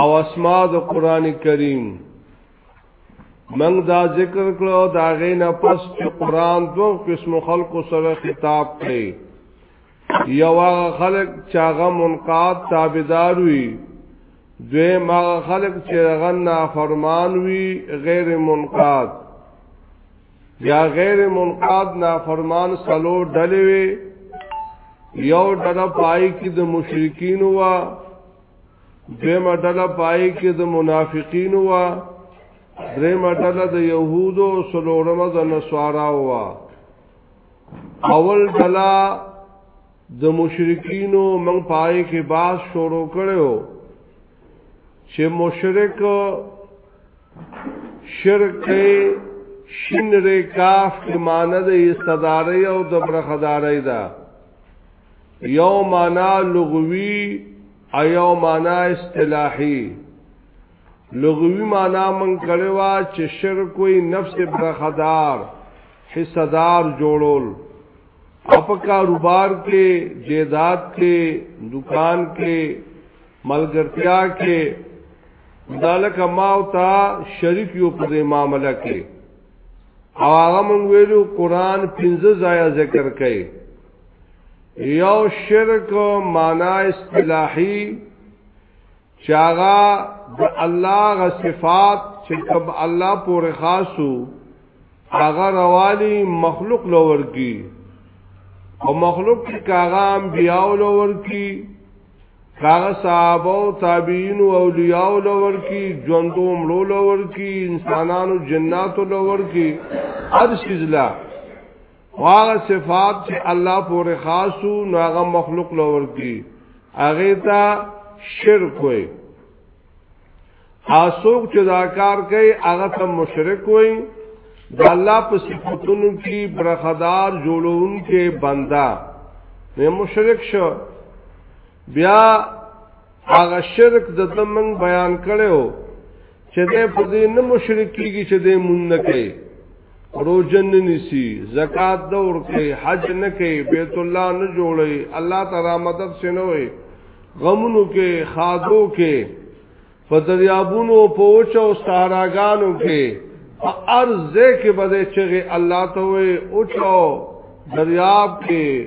او اسماء د قران کریم من دا ذکر کړو دا غینا پس چې قران دوه قسم خلقو سره خطاب کړي یو هغه خلق چې هغه منقاد تابعدار وي دوی ما خلق چې هغه نافرمان وي غیر منقاد یا غیر منقاد نافرمان سلو ډلې وي یو ډله پای کې د مشرکین وا دویمه ډله پای کې د منافقین و دریمه ډله د يهودو او سلورمه د نصارا و اول ډله د مشرکین او من پای کې باز شروع کړو چې مشرک شرک شین ری کاف کې معنی د استداري او د برخداري ده یو معنا لغوی او یو معنا اصطلاحی لغوی معنا من کړي وا چې شرک وي نفس برخدار حصدار جوړول اپ کاروبار کې جیداد کې دکان کې ملګرتیا کې ذالک ما او تا شریک یو په معاملې کې او هغه مونږ ویلو قران 15 ځای ذکر کړي یو شرک معنا اصطلاحي چاغا د الله غ صفات چې کب الله پورې خاصو هغه روالی مخلوق لور کی او مخلوق کی کاغا انبیاء لور کی کاغا صحابه او تابعین او اولیاء لور کی ژوندو مړو لور کی انسانانو جناتو لور کی ارشذ لا واغه صفات چې الله پورې خاصو نو هغه مخلوق لور کی هغه تا شرک وي اسوک چې دا کار کوي هغه ته مشرک وي د الله په صفاتونو کې برخدار جوړون کې بندا نه مشرک شو بیا هغه شرک د دمن بیان کړو چې دې په دې نه مشرک کیږي چې دې مون نه کوي روزن نه نسی زکات دور کوي حج نه کوي بیت الله نه جوړي الله تعالی مدد سينوي غمونو کې خادو کې په دریابونو په اوچو ساراګانو کې په ارزه کې بده چغه الله ته وي اوچو دریاب کې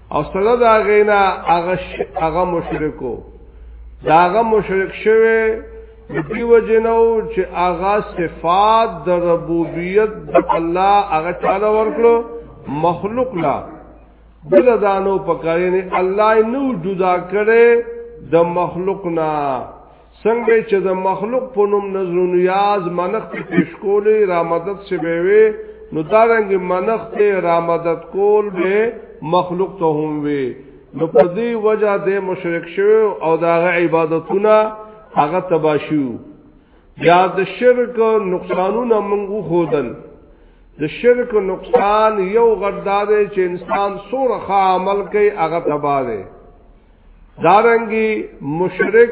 او سره دا غینا هغه هغه مشرکو دا هغه مشرک شوه دی وجنو چې هغه صفات د ربوبیت د الله هغه چاله ورکړو مخلوق لا بل دانو پکارینه الله نو جدا کړي د مخلوق نه څنګه چې د مخلوق په نوم نظر نیاز منخت پیش کولې را مدد شي به وي نو دا رنګ منخت را مدد کول به مخلوق ته هم وي نو په دې وجہ د مشرک شو او دا غ عبادتونه هغه تباشو یا د شرک نقصانونه منغو خودل د شرک نقصان یو غردار چې انسان سور خامل کوي هغه تباره دارنګي مشرک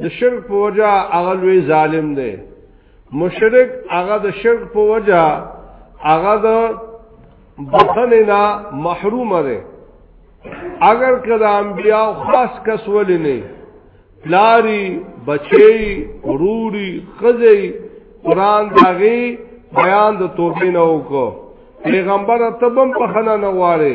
د شرک په وجه هغه لوی ظالم دی مشرک هغه د شرک په وجه هغه د بخنه نه محروم دی اگر کله انبیا خاص کس ولې نه پلاری بچی وروري خزی قران داغي بیان د توبې نه وکړو پیغمبر ته بم په خنه نه واره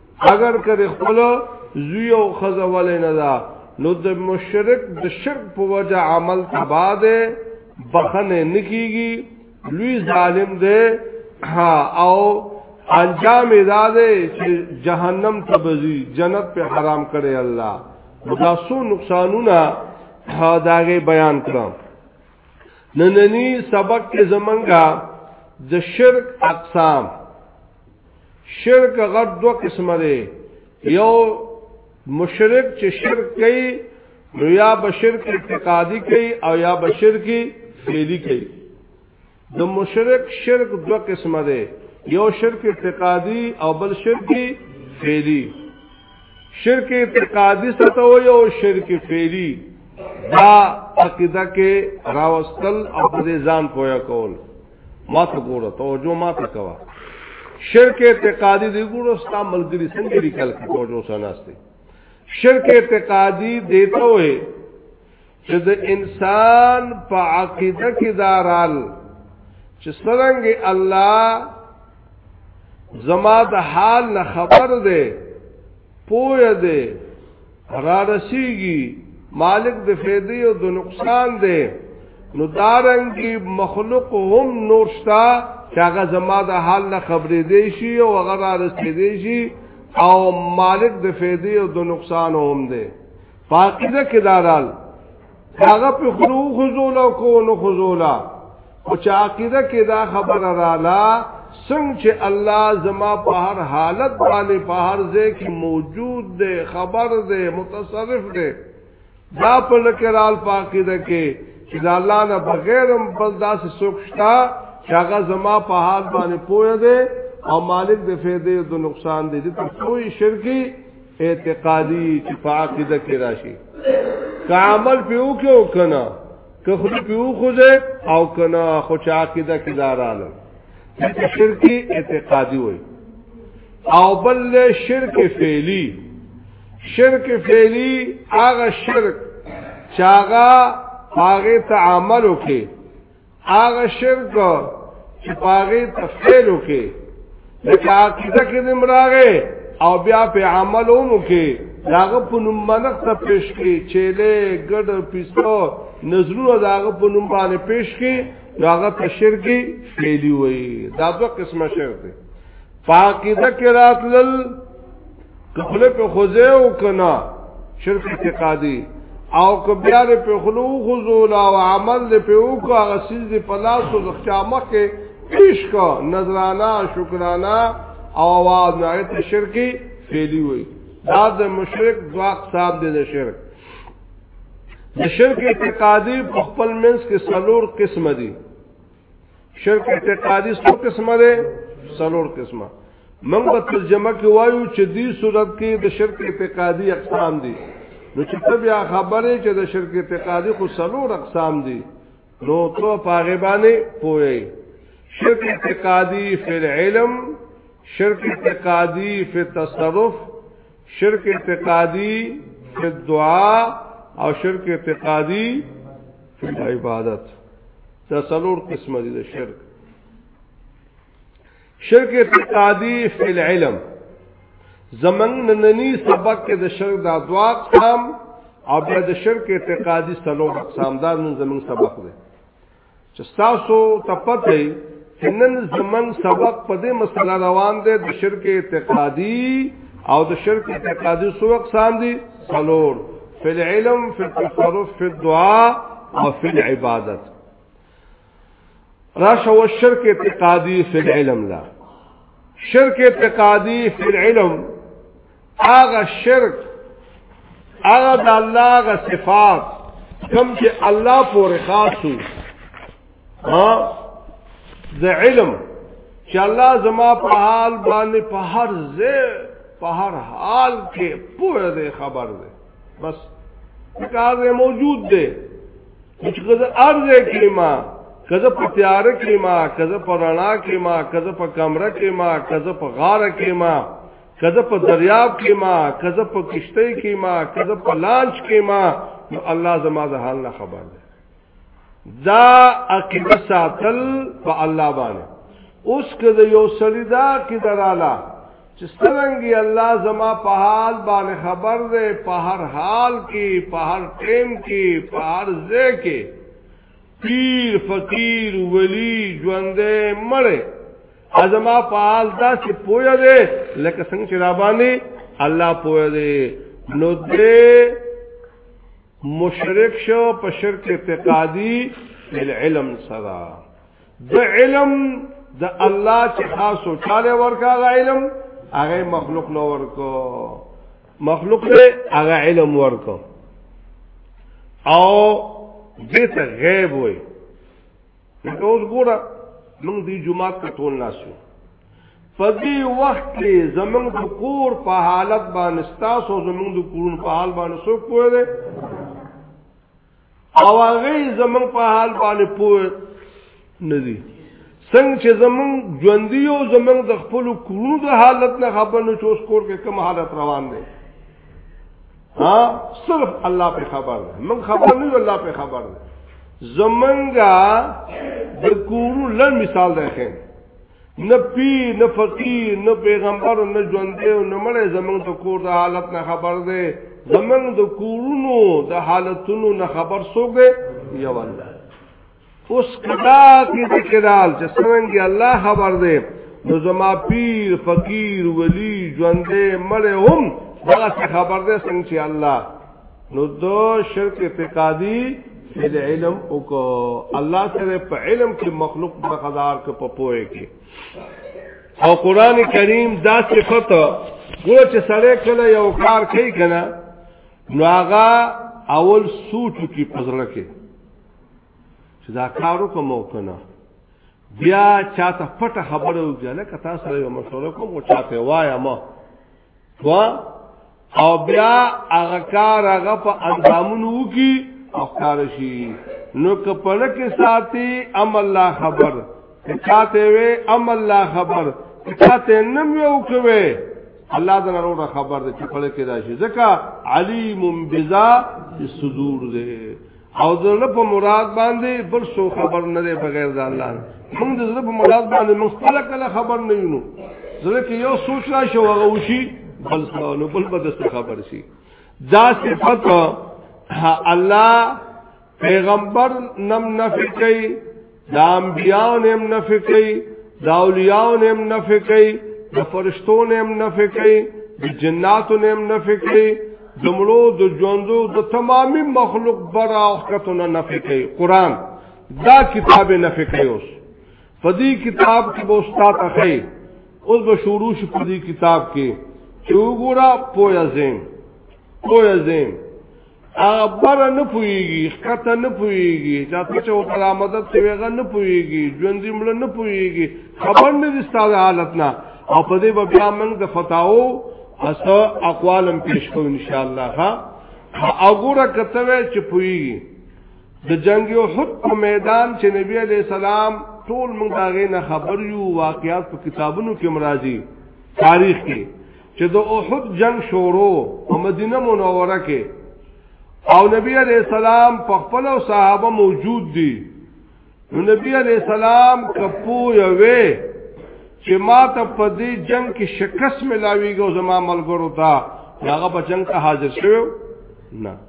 اگر کړي خپل زوی او خزه ولې نه دا نو د مشرک د شرک په وجه عمل تبا ده بخنه نکیږي لوی ظالم ده او انجام ادا ده چې جهنم ته بزي جنت په حرام کړي الله دا سو نقصانونه داغه بیان کړم نننی سبق کې زمونږه د شرک اقسام شرک غټ دو قسمه دی یو مشرک چې شرک کوي نو یا بشرک اعتقادي کوي او یا بشرک فعلی کوي د مشرک شرک دو قسمه دی یو شرک اعتقادي او بل شرک فعلی شرک اعتقادي ستو یو شرک فعلی دا عقیده کې راوستل او په ځان پویا کول ما ته ګوره توجه ما ته کوا شرک اعتقادی دی ګوره ستا ملګری څنګه لیکل کی توجه سناسته شرک اعتقادی دیتا وې چې د انسان په عقیده کې دارال چې څنګه الله زما د حال نه خبر دی پوه دی را رسیږي مالک د فیدی او د نقصان دی نو دارنګي مخلوق هم نور شتا چې هغه زما د حال نه خبرې دی شي او هغه را رسې دی شي او مالک د فیدی او د نقصان هم دی پاکیزه کې دارال هغه په خلو خزول او کولو خزولا او چې عقیده کې دا خبره رااله څنګه چې الله زما په هر حالت باندې په هر ځای کې موجود دی خبر دی متصرف دی دا په لکرال پاکیده کې چې دا الله نه بغیر هم بل داسې څوک شته چې هغه زما په حال باندې پوهه دی او مالک د فیدې او د نقصان دی د ټول شرکی اعتقادي چې په عقیده کې راشي که عمل په یو کې او کنه که خو په یو خوځه او کنه خو چې عقیده کې داراله چې شرکی اعتقادي وي او بل شرک فعلی شرک فعلی هغه شرک چې هغه هغه تعامل وکړي هغه شرک چې پاغه تفصیل وکي لکه عقیده کې نمراغه او بیا په عمل ومو کې داغه په نوم منخ ته پیش کې چيله ګډ پیسو نظرونه داغه په نوم باندې پیش کې داغه په شرکی فعلی وي دا دوه قسمه شرک دي پاکیده کې راتلل کله په خوځه او کنا شرک اعتقادي او کبیا دې په خلو خذول او عمل دې په وکړه هغه سیز دې په لاس او ځخامه کې عشق نظرانه شکرانه او आवाज نه ایت شرکی فعلی وي دا د مشرک دوا صاحب دې د شرک د شرک اعتقادي په خپل منځ کې سلور قسم دي شرک اعتقادي څو قسمه ده سلور قسمه موږ په ترجمه کې وایو چې دې صورت کې د شرک اعتقادي اقسام دي نو چې ته بیا خبرې چې د شرک اعتقادي خو څلور اقسام دي نو ته پاغه باندې پوي شرک اعتقادي فی العلم شرک اعتقادي فی التصرف شرک اعتقادي فی الدعاء او شرک اعتقادي فی العبادت دا څلور قسم دي د شرک شرک اعتقادی فی العلم زمنګ نننی سبق کې د شرک د ادوا اقسام او بیا د شرک اعتقادي سلو اقسام دا نن زمنګ سبق دی چې تاسو ته پته وي چې نن زمنګ سبق په دې مسله روان دی د شرک اعتقادي او د شرک اعتقادي سو اقسام دي سلور فی العلم فی التصرف فی الدعاء او فی العبادت راشه و شرک اعتقادی فی العلم لا شرک اعتقادی فی العلم آغا شرک آغا دا اللہ آغا صفات کم چه اللہ پور خاصو دا علم چه اللہ زما په حال باندې په هر زی په هر حال کې پوه دی خبر دی بس کار موجود دی چې کزه ارزه کلمه کزه په تیار کلمه کزه په رڼا کلمه کزه په کمره کلمه کزه په غار کلمه کزه په دریاب کلمه کزه په کشته کلمه کزه په لانچ کلمه نو الله زما د حال نه خبر ده دا عقیده ساتل په الله باندې اوس کزه یو سړی دا کې دراله چې څنګه الله زما په حال باندې خبر دی په هر حال کې په هر ټیم کې په هر ځای کې پیر فقیر ولی ژوندې مړې ازما په حال دا چې پوهه دی لکه څنګه چې را باندې الله پوهه دی نو دې مشرک شو په شرک اعتقادي العلم صدا د علم د الله چې خاص او چاله ورکا غ علم هغه مخلوق نو ورکو مخلوق له هغه علم ورکو او دې ته غیب وي نو اوس ګوره موږ دې جمعه ته ټول ناسو په دې وخت کې زمنګ د کور په حالت باندې ستاسو زمنګ د کورن په حال باندې څوک پوهه او هغه زمون په حال باندې پوه ندي څنګه چې زمون ژوندۍ او زمون د خپل کورونو د حالت نه خبر نه چوس کور کې کوم حالت روان دی ها صرف الله په خبر ده من خبر نه الله په خبر ده زمونږه د کورو لن مثال ده خیر نه پی نه فقیر نه پیغمبر نه ژوند دی نه مړ زمنګ ته کور د حالت نه خبر دی زمنګ د کورونو د حالتونو نه خبر سوګه یا الله اوس کدا کې د کلال چې څنګه الله خبر دی نو زما پیر فقیر ولی ژوند دی مړ هم دا خبر دی څنګه چې الله نو دو شرک اعتقادی فی العلم او کو الله سره په علم کې مخلوق برخدار ک په پوهه کې او قران کریم دا صفت ګوره چې سره کله یو کار کوي کنه نو هغه اول سوچ کی پزړه کې چې دا کارو کوم کنه بیا چاته پټه خبره وکړه لکه تاسو یو مشوره کوم او چاته وایم وا او بیا هغه کار هغه په اندامونو کی او کار شي نو کپړه کې ساتي ام الله خبر چاته وي ام الله خبر چاته نم یو کوي الله دې وروره خبر دې چې کپړه کې راشي ځکه علیم بذا الصدور دې او د زړه په مراد باندې بل څو خبر نه دی بغیر د الله موږ د زړه په مراد باندې موږ خپل کله خبر نه یو زړه کې یو سوچ را شو هغه وشي بل نو بل به د خبر شي دا صفت الله پیغمبر نم نفی کوي دا انبیان هم نفی کوي دا اولیان هم نفی کوي د فرشتون هم نفی کوي د جناتون هم نفی کوي زمړو د ژوندو د تمامي مخلوق برا وختونه نفی کوي قران دا کتاب نفی کوي اوس په دې کتاب کې به استاد اخی اوس به شروع شي په دې کتاب کې چې وګوره پویا زین پویا زین هغه بر نه پويږي خطه نه پويږي دا چې او تعالی مدد ته ویغه نه پويږي ژوند زمړ نه پويږي خبر نه دي ستاسو حالت نه او په دې بیا موږ د فتاو اسو اقوالم پیش کوو ان شاء الله ها وګوره کته وی چې پويږي د جنگ یو حد په میدان چې نبی علی سلام ټول موږ هغه نه خبر یو واقعیات په کتابونو کې مرাজি تاریخ کې چې د احد جنگ شروع په مدینه منوره کې او نبی علیہ السلام په خپل صحابه موجود دي نو نبی علیہ السلام کپو یوې چې ما ته په دې جنگ کې شکست ملاويږي او زما ملګرو ته هغه په جنگ ته حاضر شوی نه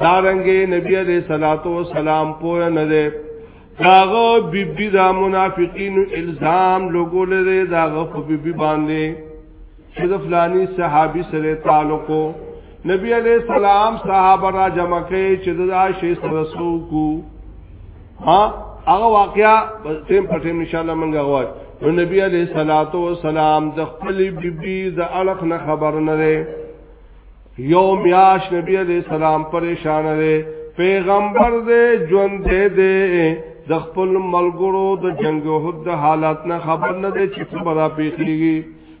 دارنګې نبی علیہ الصلوۃ والسلام پوه نه دی داغه بیبی دا منافقین الزام لګول دی داغه په بیبی باندې چې د فلانی صحابي سره تعلق نبی علیہ السلام صحابه را جمع کړي چې دا شی سره سوکو ها هغه واقعیا تیم په تیم ان شاء الله منګه غواړي نو نبی علیہ الصلوۃ والسلام د خپل بیبي د الخ نه خبر نه یو میاش نبی علیہ السلام پریشان دی پیغمبر دی ژوند دی د خپل ملګرو د جنگ احد د حالات نه خبر نه دی چې څه برا پیخیږي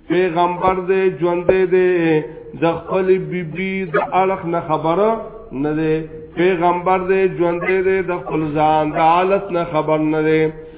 پیغمبر دی ژوند دی د خپل بیبي د اړخ نه خبر نه دی پیغمبر دی ژوند دی د خپل ځان د حالت نه خبر نه دی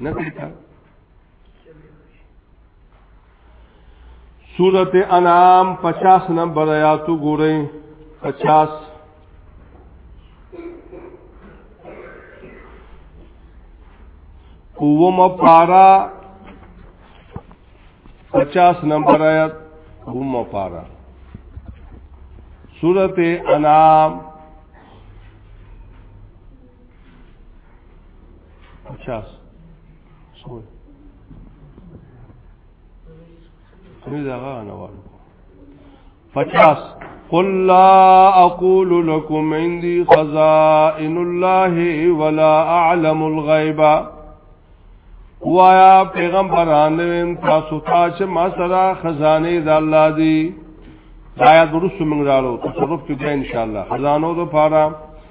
نه کړه سورت انعام پچاس نمبر آیاتو گو رئی پچاس اوم پارا پچاس نمبر آیات اوم پارا سورت انعام 50 سوال خرید هغه نه وایو 50 قل لا اقول لكم عندي خزائن الله ولا اعلم الغيب وایا پیغمبران ویم تاسو ته چې ما سره خزانه د الله دی دا یا درس موږ راړو تصرف کې ان شاء الله خزانو د پاره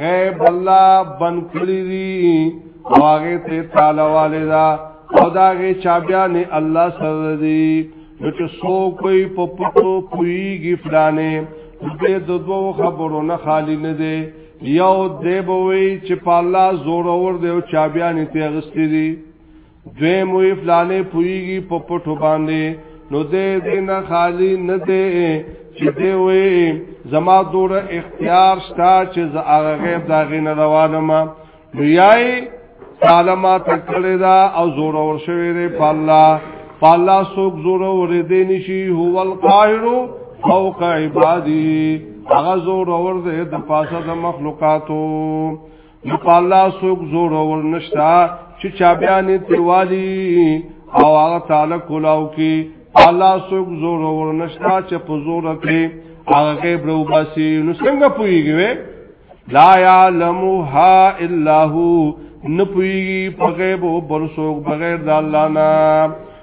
غیب الله بن کړی دی او هغه ته تعالی والدا او دا غي چا بیا نه الله سره دی نو چې سو کوئی په پټو پویږي فلانه دې د دوو خبرو نه خالی نه دی یو دی بوي چې په الله زور اور دی او چا بیا نه تیغستی دی دوی مو فلانه پویږي په پټو باندې نو دې دې نه خالی نه دې چې دې وې زما دور اختیار شتا چې زه هغه غیب دا غینه روانم نو یای سالما تکړه دا او زور اور شوی دې په الله په الله سوک زور اور دې نشي هو القاهر فوق عبادی هغه زور اور دې د پاسه د مخلوقاتو نو په الله سوک زور ور نشتا چې چا بیان تیوالی او هغه تعالی کولاو کی الله سوک زور ور نشتا چې په زور کې هغه کې برو باسي نو څنګه پويږي لا يعلمها الا هو نه پويږي په غیب او بل سوک بغیر د الله نه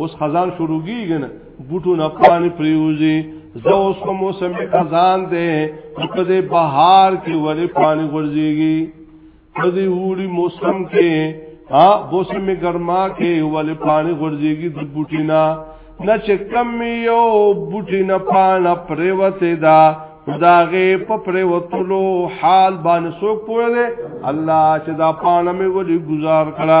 اوس خزان شروع کیږي نه بوټو نه پانی پریوزي زه اوس په موسم خزان دی په دې بهار کې ولې پانی ورځيږي په دې وړي موسم کې ها موسم ګرما کې ولې پانی ورځيږي د بوټي نه نه چې کم یو بوټي نه پانا پریوته دا داغه په پریوتلو حال باندې سوک پوهه الله چې دا پانا مې ولې گزار کړه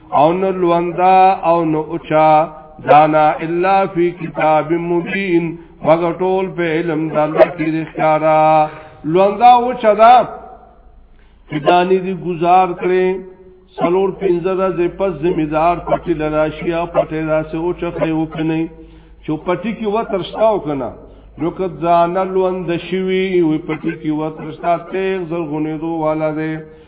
او نو لوندا او نو اوچا دانا الا فی کتاب مبین مگر ټول په علم د الله کې ښکارا لوندا او چدا دانی دی گزار کړي سلور پنځه د پس ذمہ دار پټی لراشیا پټی راسه او چخه وکنه چو پټی کې و ترشتاو کنه نو کدا نلوند شوی وی پټی کې و ترشتا تیغ زرغونې دوه والا ده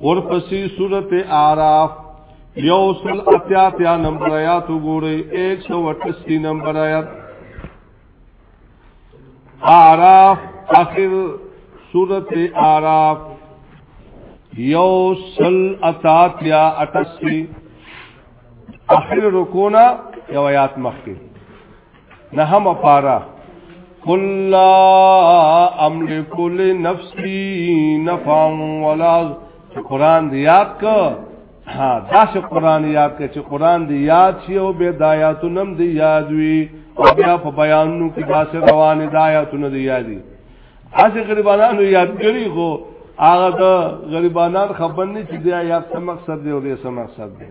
ورپسې سورته اعراف یو سل اتیا تیا نمبر آیات وګورئ 138 نمبر آیات اعراف اخر سورته اعراف یو سل اتاتیا اٹسی اخر رکونا یو آیات مخی نهمه پارا قل لا املک لنفسي نفعا ولا قرآن دی یاد که ها دا چې قرآن یاد که چې قرآن دی یاد شي او به دایاتو نم دی یاد وي او بیا په بیانونو کې داسې روانې دایاتو نه دی یادي اسی غریبانانو یادګری خو هغه د غریبانان خبر نه چې بیا یاد څه مقصد دی او دې څه مقصد دی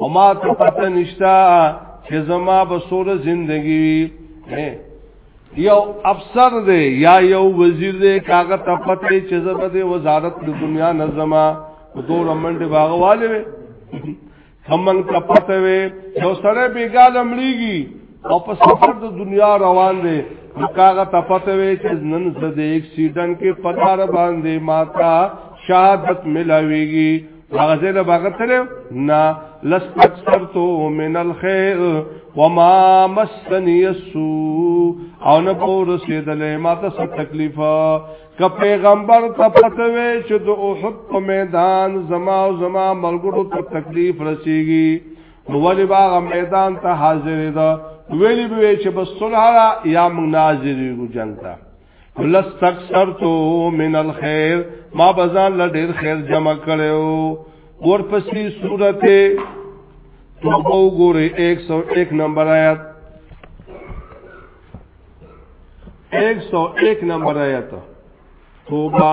او ما ته پته نشتا چې زما به سوره زندگی وي یو افسر دی یا یو وزیر دی کاغه ته پته چې زما د وزارت د دنیا نظمه دوه منډه باغواله وي کمن ته پته وي یو سره بیګال امړيږي او په سفر د دنیا روان دی کاغه ته پته وي چې نن زده اکسیډنټ کې پدار باندې ماتا شهادت ملاويږي هغه زه له باغ تر نه لستكثرت من الخير وما مسني السوء او نه پور رسیدلې ما ته څه تکلیف ک پیغمبر ته پته وې چې د اوحد په میدان زما او زما ملګرو ته تکلیف رسیږي نو ولی باغ میدان ته حاضر ده ویلی به چې بس صلح یا مناظری کو جنگ ته لستکثرت من الخير ما بزان ل ډیر خیر جمع کړو ورپسې سورته توبه وګوره 101 نمبر آیات 101 نمبر آیات توبه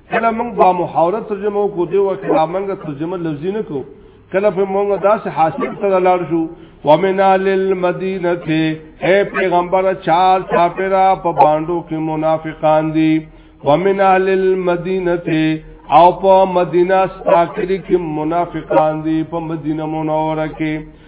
کله موږ با محاوره ترجمه کو دی وخت لا موږ ترجمه لفظي نه کو کله په موږ داسې حاصل سره لاړ شو ومنا للمدینه اے پیغمبر چار چاپرا په باندو کې منافقان دي ومنا للمدینه او په مدینه ستاکری کې منافقان دي په مدینه منوره کې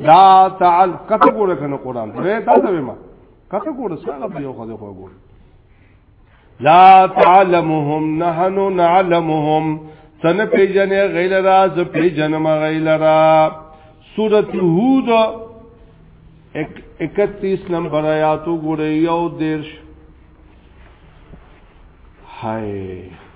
لا تعال کته ګوره کنه قران ته تا ته ما کته ګوره سره په یو خدای خو ګوره لا تعلمهم نحن نعلمهم سن پیجنې غیل را ز پیجنم غیل را سورۃ هود 31 نمبر آیاتو ګوره یو دیرش هاي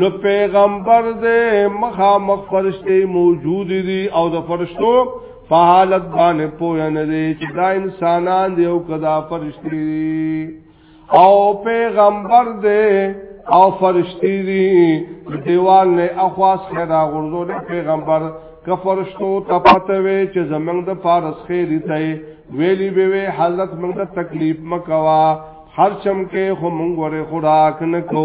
نو پیغمبر دې مخا مخ فرشتي موجود دي او د فرشتو په حالت باندې پوه نه دي چې دا انسانان دی او کدا فرشتي او پیغمبر دې او فرشتي دي دیوال نه اخواس خیرا غرزو نه پیغمبر که فرشتو ته پته وي چې زمنګ د فارس خیری ته ویلی به وی حضرت موږ ته تکلیف مکوا هر چم کې خو موږ غره خوراک نه کو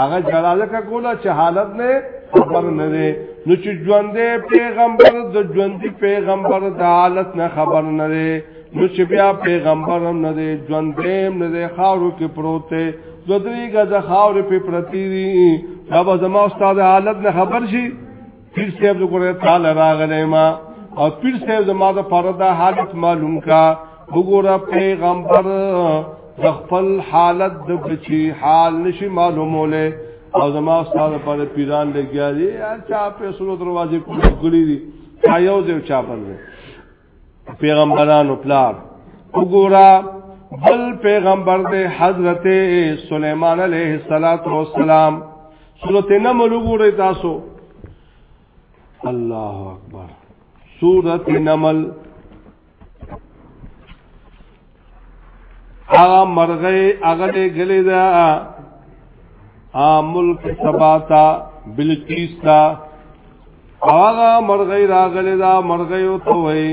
هغه جلاله کا کولا چې حالت نه خبر نه دی نو چې ژوندې پیغمبر د ژوندې پیغمبر د حالت نه خبر نه دی نو چې بیا پیغمبر هم نه دی ژوندې هم نه دی خاورو کې پروت دی دو درې غزه خاورې په پرتی دی دا به زما استاد حالت نه خبر شي پیر صاحب وګوره تعالی راغلی ما او پیر صاحب زما د پاره دا حالت معلوم کا وګوره پیغمبر د خپل حالت د بچی حال نشي معلوموله او زما استاد پر پیران لګیا دي چا په سرو دروازې کولی دي چا یو ځای چا بل پیغمبرانو پلار وګورا بل پیغمبر دې حضرت سليمان عليه السلام سورته نمل وګورئ تاسو الله اکبر سورته نمل هغه مرغې هغه دې غلې ده ا ملک سباتا بلقیس تا هغه مرغې راغلې ده مرغې او ته وې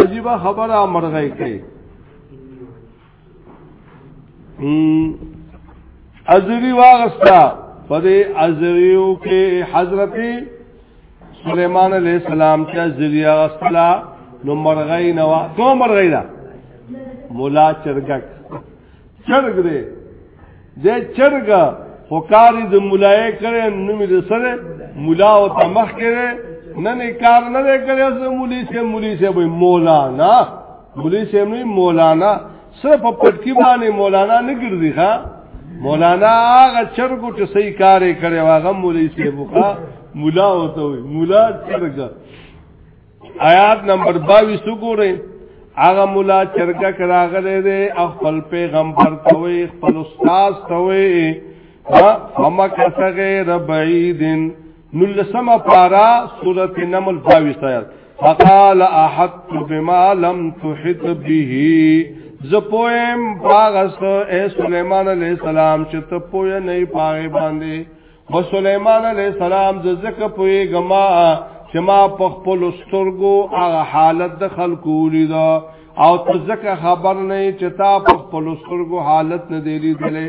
عجیب خبره مرغې کوي ازری واغستا پدې ازریو کې حضرت سليمان عليه السلام چې ذریعہ غسلا نو مرغی نو کو مرغی دا مولا چرګک چرګ دې دې چرګ فقاری د مولای کړي نو می سره مولا او تمخ کړي نه نه کار نه کړي سه مولي سه مولي سه به مولانا مولي سه مولانا سره په پټکی باندې مولانا نه ګرځي ښا مولانا هغه چرګو چې صحیح کار یې کړی واغه مولوی سی بوخا مولا وته وي مولا چرګ آیات نمبر 22 وګورئ هغه مولا چرګ کراغله دې خپل پیغمبر ته وي خپل استاد ته وي فما کسغه ربعیدن نلسمه پارا سورت نمل باوی سایت فقال احط بما لم تحط به زپویم باغس اے سلیمان علیہ السلام چې ته پوی نه پاره باندې و سلیمان علیہ السلام ز زکه پوی غما چې ما په خپل سترګو هغه حالت د خلکو لیدا او ته زکه خبر نه چې تا په خپل سترګو حالت نه دی لیدلې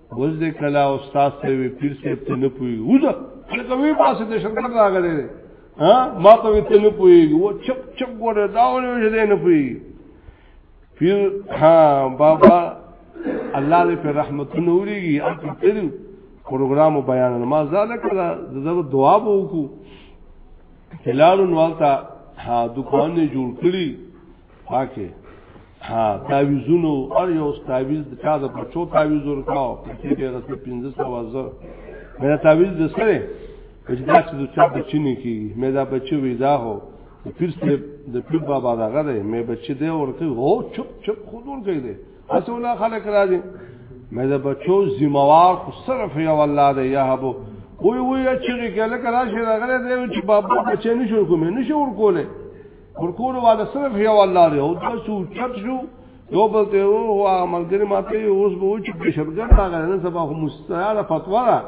اوس دې کلا استاد ته وی پیر څه ته نه پوي وځه لکه وی پاسه د شرکت راغلی دی ها ما ته وی ته نه پوي و چپ چپ ګوره دا ولې دې نه پوي پیر ها بابا الله دې پر رحمت نوريږي ان تر پروګرام بیان ما زاده کړه زه دعا وکړو هلال نوالتا دکان نه جوړ کړی واکه ها تعویذونو ار یو تعویذ د چا د بچو تعویذ ورکاو پکې به رسې 1500 زر مې تعویذ د سره چې دا چې د چا بچی نه کی مې دا بچی وی دا هو پیر سے د پیر بابا دا غره مې بچی دی ورکه هو چپ چپ خود ورکه دی اسو لا خلک راځي مې دا بچو ذمہوار خو صرف یو الله دی یا هبو وی وی چې کله کله شي راغله دی چې بابا بچی نشو کوم نشو ورکوله ورکول والا صرف یو الله دی او تاسو چت شو یو بل ته وو هو هغه ملګری ماته اوس به و چې بشرګر هغه نن سبا خو مستعاره فتوا ده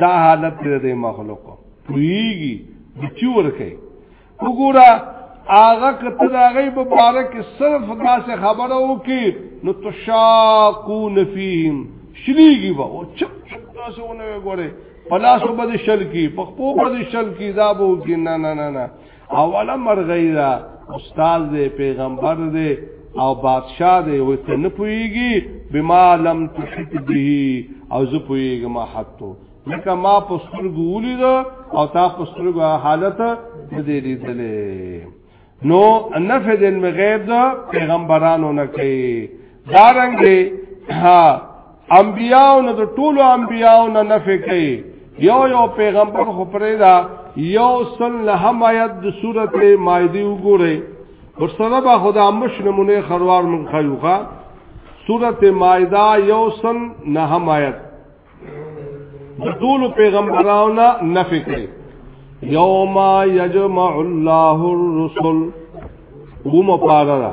دا حالت دې مخلوق پویږي بچی ورکه وګوره هغه کته دا غي په بار کې صرف داسې خبره وکي نو تشاقون فیهم شلیږي به او چپ چپ تاسو ونه ګوره پلاسو بده شل کی پخپو بده شل کی دا بو کی نه نه نه نه اوله مرغی دا استاد دی پیغمبر دی او بادشاہ دی وي ته نه پويږي بما لم تحت به او زه پويږم حتی لکه ما په سترګو ولید او تا په سترګو حالت نه دی لیدلې نو نفذ المغیب دا پیغمبرانو نه کوي دارنګي ها انبیاو نه د ټولو انبیاو نه نفی کوي یو یو پیغمبر خو پرې دا یو سل نه هم آیت د سورته مائده وګورئ ورسره به خدا مش نمونه خروار مونږ خیوخه سورته مائده یو سل نه هم آیت د ټولو پیغمبرانو نه نفی کوي یوم یجمع الله الرسل ومه پاره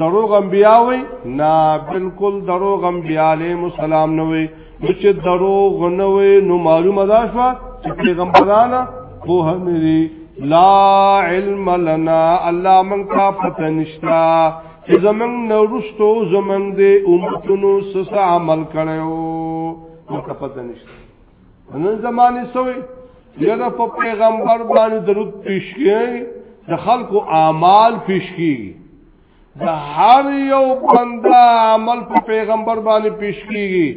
دروغ انبیاء وي نه بالکل دروغ انبیاء علیه السلام نه وي چې دروغ نه وي نو معلومه ده شو چې پیغمبرانه کوه نه دي لا علم لنا الله من کا پته نشتا چې زمنګ نورستو زمنګ دې امتونو سس عمل کړو نو کا پته نشتا نن زمانه سوې یره په پیغمبر باندې درود پیش کړي د خلکو اعمال پیش کړي د هر یو بنده عمل په پیغمبر باندې پیش کیږي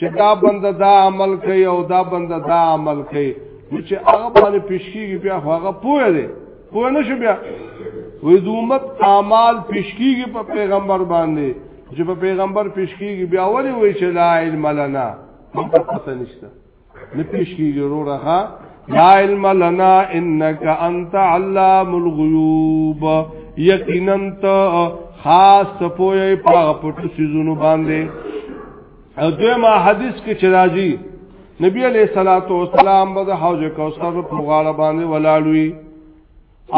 چې دا بنده دا عمل کوي او دا بنده دا عمل کوي نو چې هغه باندې پیش کیږي بیا هغه پوهه دی پوهه نشو بیا وې د امت اعمال پیش کیږي په پیغمبر باندې چې په پیغمبر پیش کیږي بیا ولې وې چې لا علم لنا هم په پته نشته نه پیش کیږي ورور ها لا علم لنا انك انت علام الغيوب یقینا ته خاص سپوی په پټو سيزونو باندې او دویما حدیث کې چې راځي نبی علیہ الصلوۃ والسلام به حوض کوثر په غاړه باندې ولالوي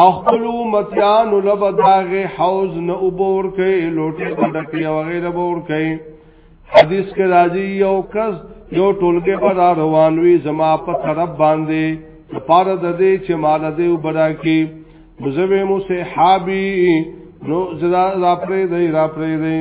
او خپل امتیان لب داغه حوض نه عبور کوي لوټه ډکې او غیره عبور کوي حدیث کې راځي یو کس یو ټولګه پر روان وي زما په طرف باندې پاره د دې چې مال دې وبرا کې مزوي مو صحابي نو زړه را پرې دی را پرې دی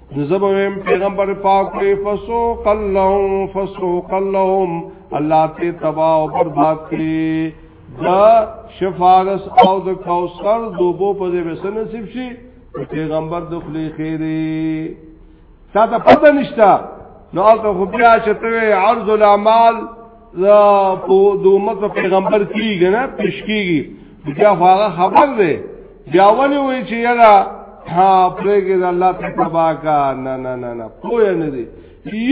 نو زبویم پیغمبر پاک وی فسوق اللهم فسوق اللهم الله ته تبا او برباد کړي دا شفارس او د کوثر دوبو په دې وسن نصیب شي پیغمبر د خلی خیره تا ته پته نشتا نو هغه خو بیا چتوي عرض الاعمال د امت پیغمبر کیږي نه پیش کیږي بیا هغه خبر ده بیا ونی وای چې یرا ها پرېګه د الله ته تبا کا نه نه نه نه پوه نه دی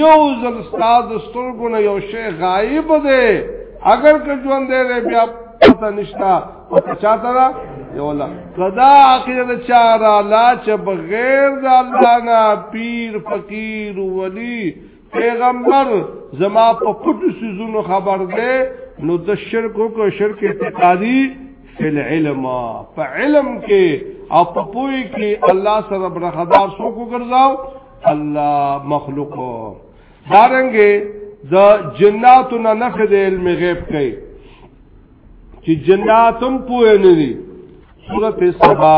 یو ځل استاد سترګو نه یو شی غایب دی اگر که ژوند دی بیا پته نشتا پته چاته دا یو الله کدا اخر چارا لا چې بغیر د الله نه پیر فقیر ولی پیغمبر زما په پټو سيزونو خبر دی نو د شرک کو شرک اعتقادي فل علم په علم کې او په پوي کې الله سره برخدار سو کو ګرځاو الله مخلوق دارنګه د دا جناتو نه نفد علم غیب کوي چې جناتم پوه نه دي سورته سبا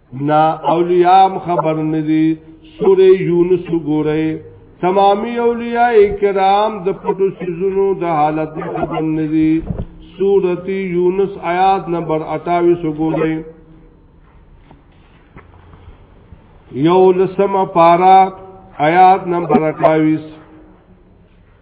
نا اولیاء خبر ندی سوره یونس ګوره تمامی اولیاء کرام د پټو سيزونو د حالت خبر ندی سوره یونس آیات نمبر 28 ګوره یو لسمه پارا آیات نمبر 28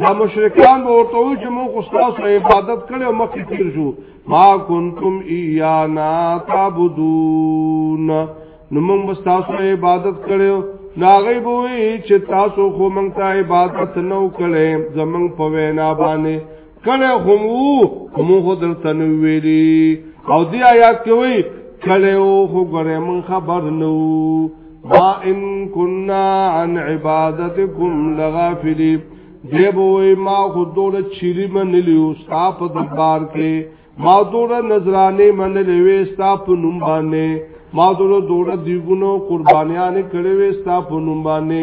دا مشرکان به ورته وي چې موږ استاد عبادت کړي او مخکې تیر شو ما کنتم ایانا تعبدون نو موږ بس تاسو عبادت کړو ناغي بوي چې تاسو خو موږ ته عبادت نه وکړي زمنګ په وینا باندې کله هم وو موږ درته نو ویلي او دی آیات کې وی کله خو ګره من خبر نو ما ان كنا عن عبادتكم لغافلين دیبوی ما خودول چیری من لیو ستا په دربار کې ما دور نظرانه من لیوې ستا په نوم باندې ما دور دور دیګونو قربانیان کړې وې ستا په نوم باندې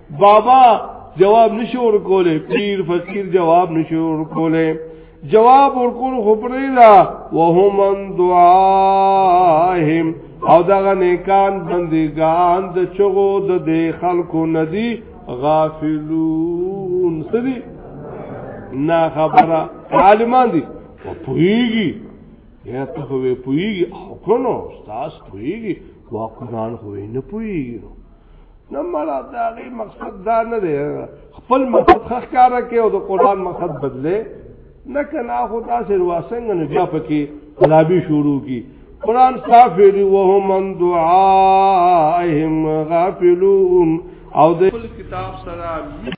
بابا جواب نشو ورکوله پیر فقیر جواب نشو ورکوله جواب ورکول خو پریلا وهم ان دعاهم او دغه نیکان بندگان د چغو د دې خلکو ندی غافلون سدي نا خبره عالمان دي او پويږي یا ته خو پويږي او کنو استاد پويږي وا قرآن خو نه پويږي نه مرا دا غي مقصد دا نه دی خپل مقصد خخ کار کوي او د قران مقصد بدله نه کنا خو تاسو واسنګ نه بیا پکې خرابي شروع کی قران صاف دی وهم من دعائهم غافلون او د کتاب سره